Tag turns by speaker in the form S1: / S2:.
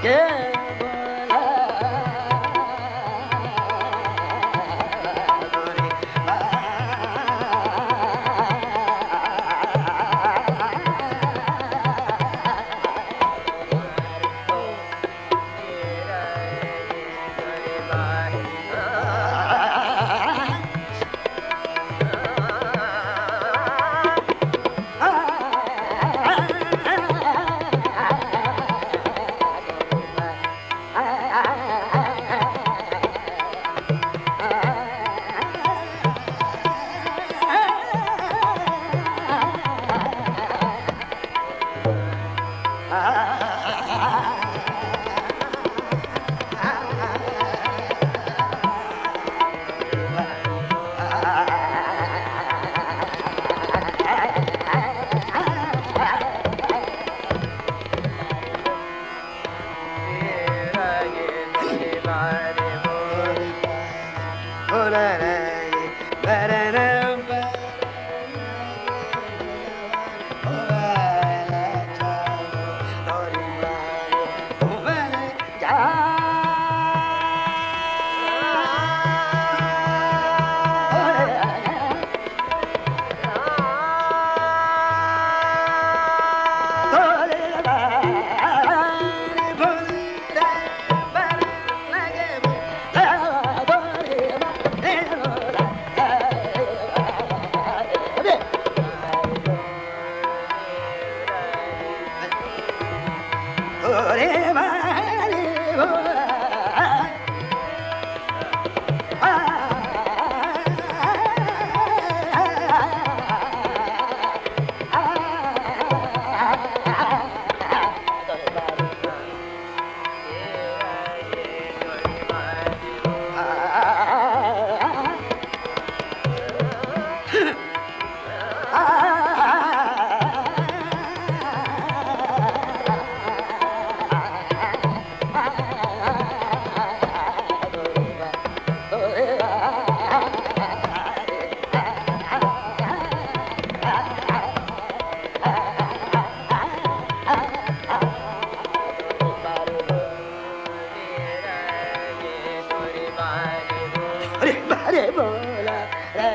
S1: Good. ハハハハ! Ah